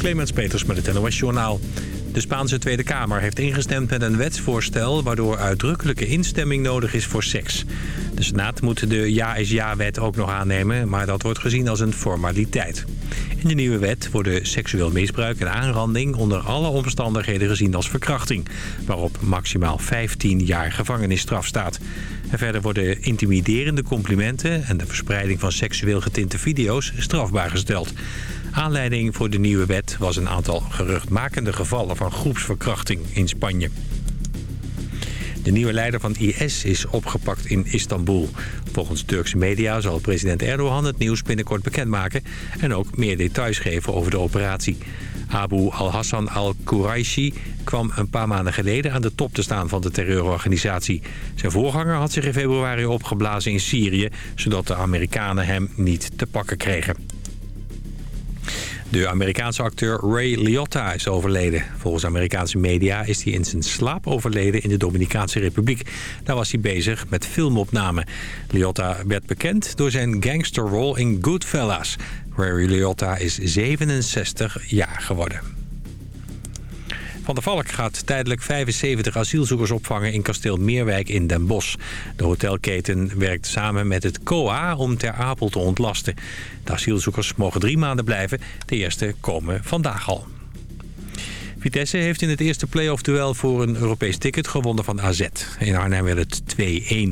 Clemens Peters met het NOS Journaal. De Spaanse Tweede Kamer heeft ingestemd met een wetsvoorstel... waardoor uitdrukkelijke instemming nodig is voor seks. De Senaat moet de Ja is Ja-wet ook nog aannemen... maar dat wordt gezien als een formaliteit. In de nieuwe wet worden seksueel misbruik en aanranding... onder alle omstandigheden gezien als verkrachting... waarop maximaal 15 jaar gevangenisstraf staat. En verder worden intimiderende complimenten... en de verspreiding van seksueel getinte video's strafbaar gesteld. Aanleiding voor de nieuwe wet was een aantal geruchtmakende gevallen van groepsverkrachting in Spanje. De nieuwe leider van IS is opgepakt in Istanbul. Volgens Turkse media zal president Erdogan het nieuws binnenkort bekendmaken... en ook meer details geven over de operatie. Abu al-Hassan al-Quraishi kwam een paar maanden geleden aan de top te staan van de terreurorganisatie. Zijn voorganger had zich in februari opgeblazen in Syrië... zodat de Amerikanen hem niet te pakken kregen. De Amerikaanse acteur Ray Liotta is overleden. Volgens Amerikaanse media is hij in zijn slaap overleden in de Dominicaanse Republiek. Daar was hij bezig met filmopname. Liotta werd bekend door zijn gangsterrol in Goodfellas. Ray Liotta is 67 jaar geworden. Van der Valk gaat tijdelijk 75 asielzoekers opvangen in kasteel Meerwijk in Den Bosch. De hotelketen werkt samen met het COA om Ter Apel te ontlasten. De asielzoekers mogen drie maanden blijven. De eerste komen vandaag al. Vitesse heeft in het eerste play-off-duel voor een Europees ticket gewonnen van AZ. In Arnhem werd het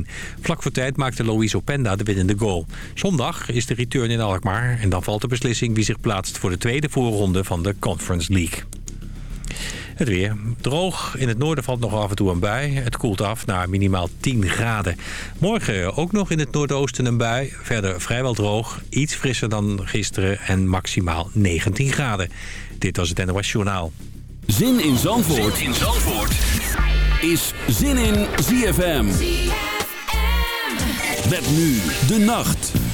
2-1. Vlak voor tijd maakte Louis Openda de winnende goal. Zondag is de return in Alkmaar en dan valt de beslissing wie zich plaatst voor de tweede voorronde van de Conference League. Het weer. Droog. In het noorden valt nog af en toe een bui. Het koelt af naar minimaal 10 graden. Morgen ook nog in het noordoosten een bui. Verder vrijwel droog. Iets frisser dan gisteren en maximaal 19 graden. Dit was het NOS Journaal. Zin in Zandvoort, zin in Zandvoort. is Zin in ZFM. ZFM. Met nu de nacht.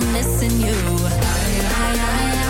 I'm missing you. So stay the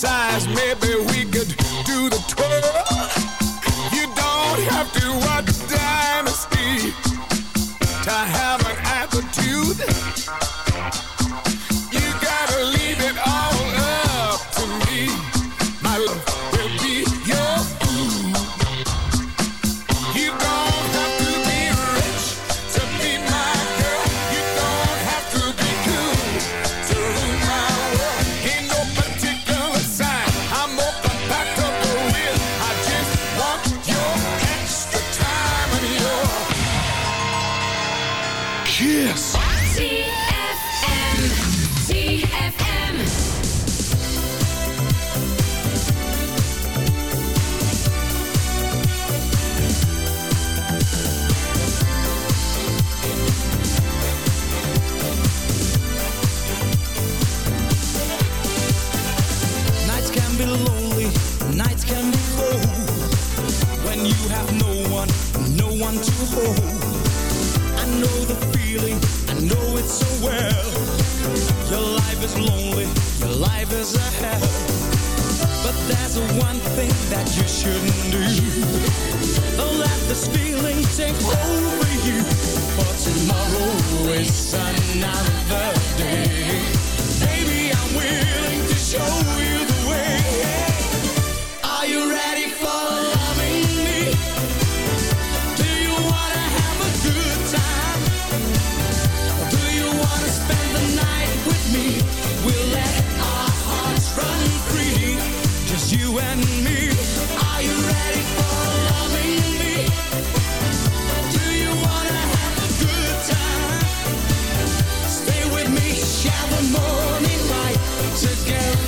size, maybe we could do the tour. You don't have to watch.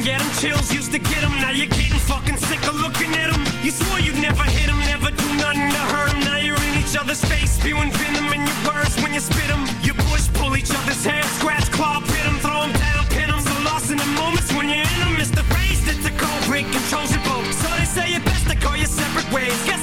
fucking get them chills, used to get them. Now you're getting fucking sick of looking at them. You swore you'd never hit them, never do nothing to hurt them. Now you're in each other's face, spewing venom in your words when you spit them. You push, pull each other's hair, scratch, claw, pit them, throw them down, pin them. So lost in the moments when you're in them, it's the phrase that's the code break, controls your boat. So they say it's best to call you separate ways. Guess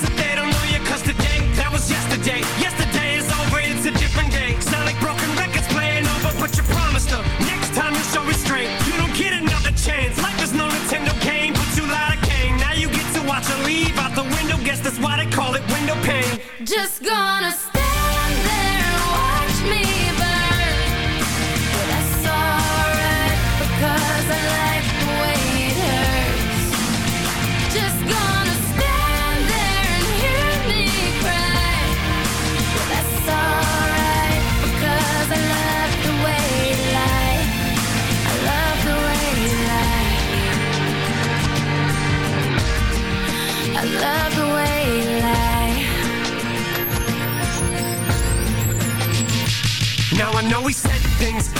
just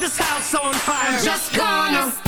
this house on fire. I'm just gonna.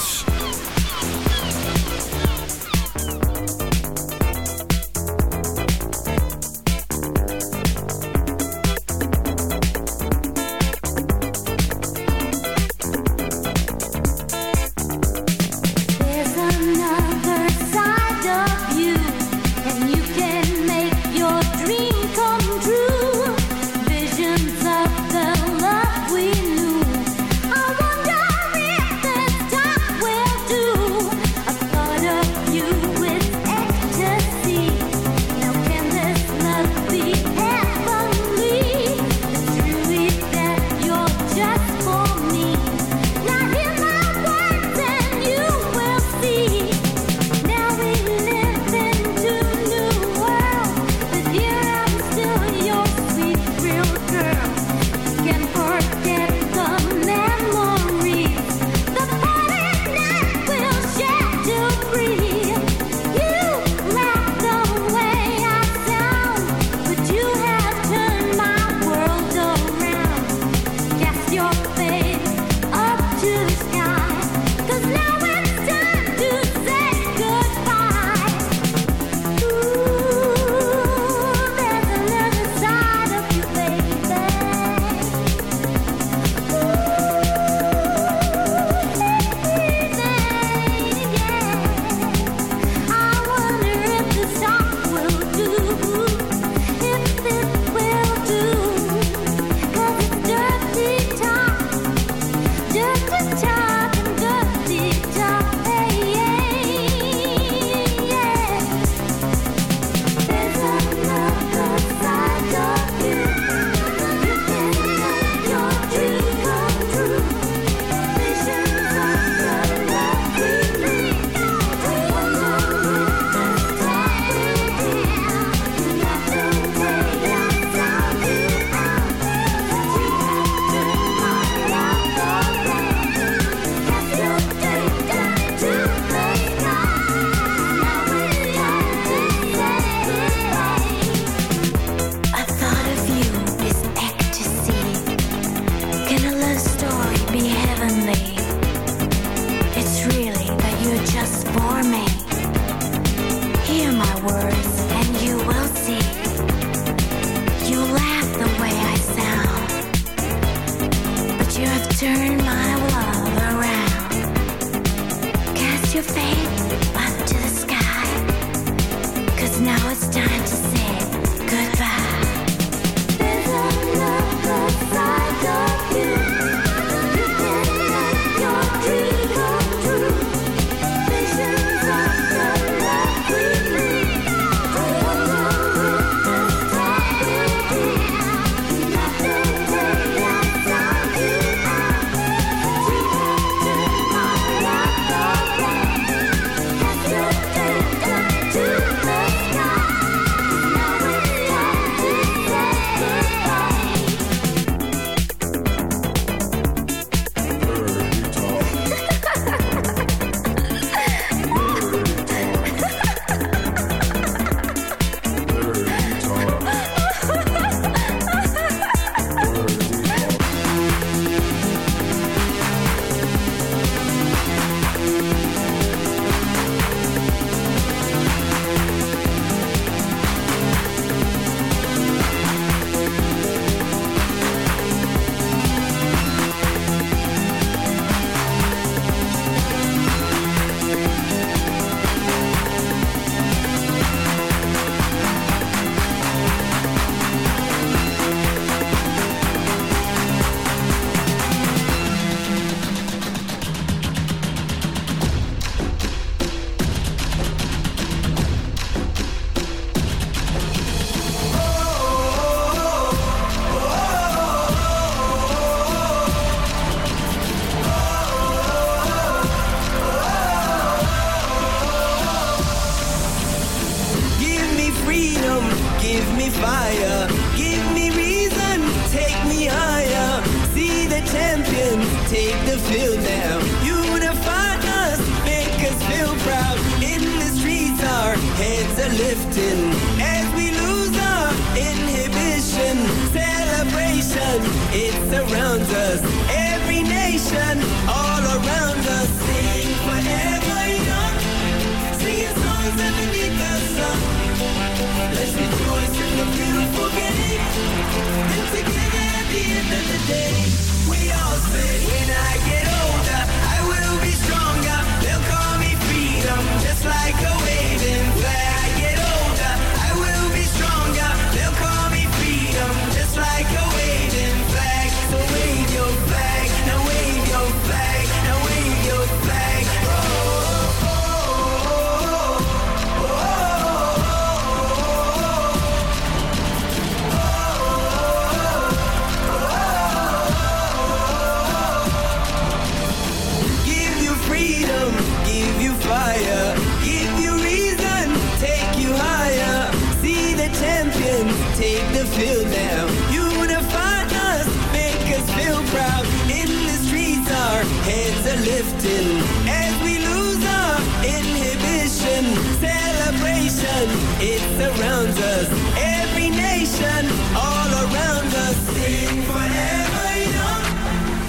nation, it surrounds us. Every nation, all around us. Sing forever young,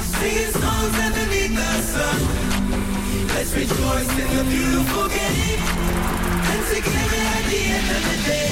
singing songs underneath the sun. Let's rejoice in the beautiful game, and together at the end of the day.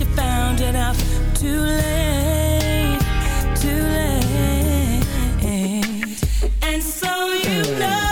you found it out too late, too late. And so you mm. know.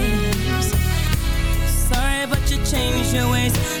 change your ways.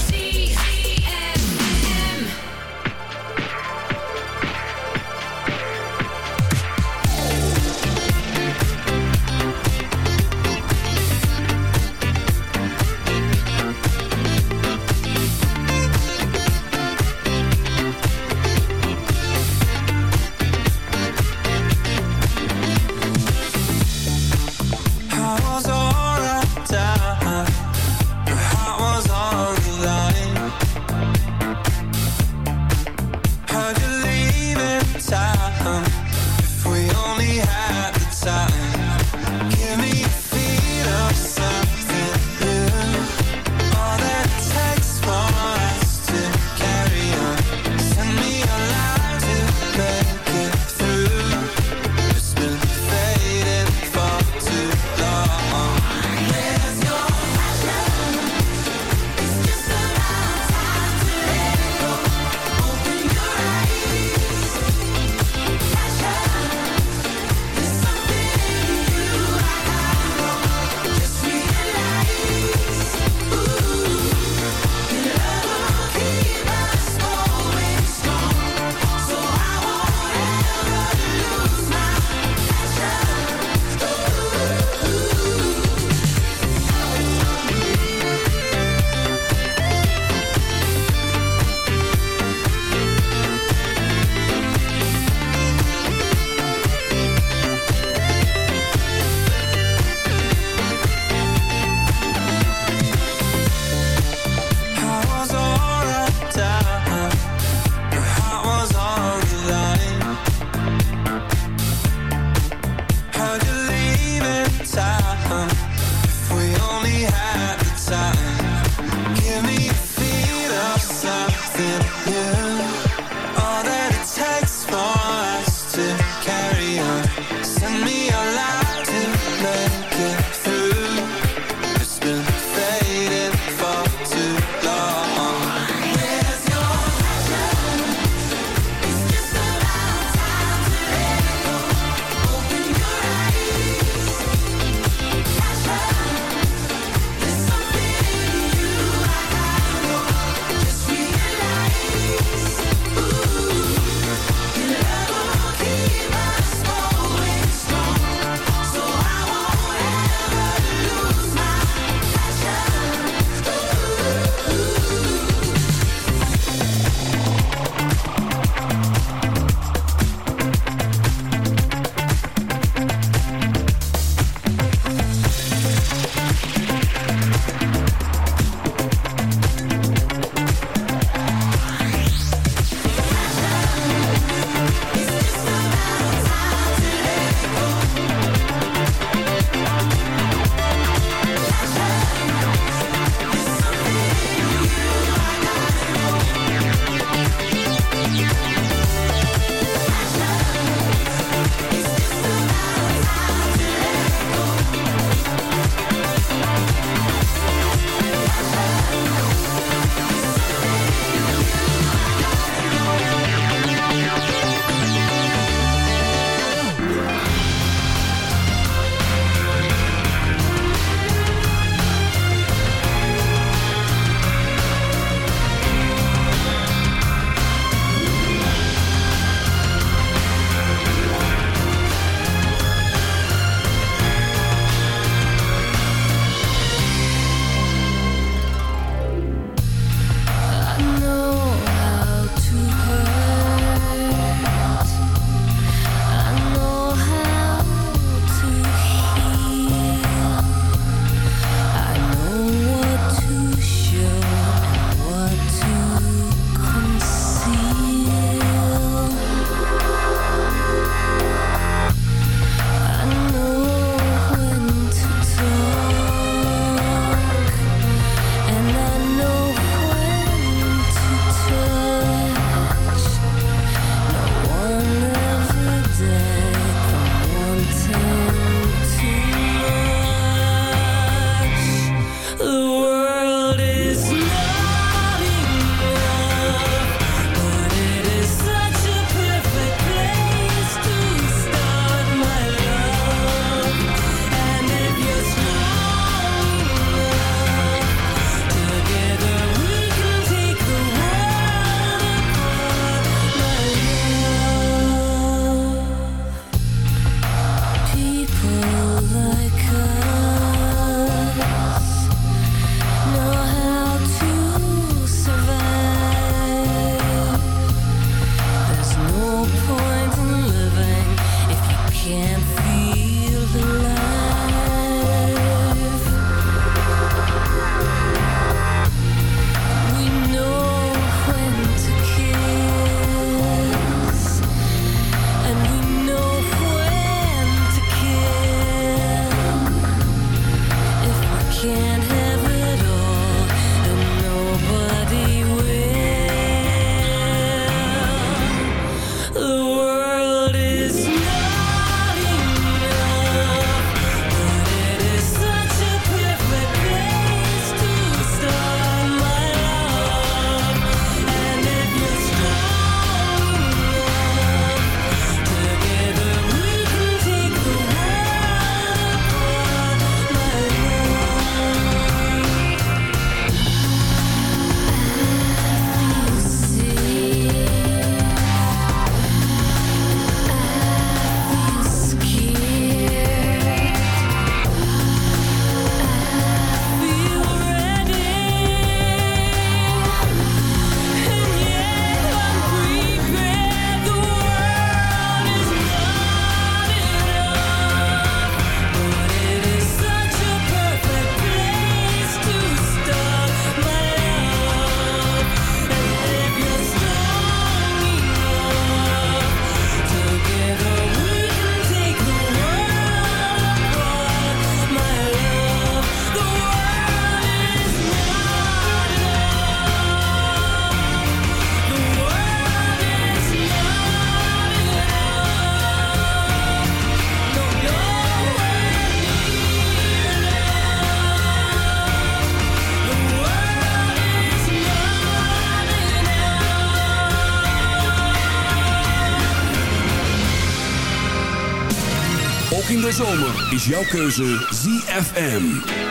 jouw keuze ZFM.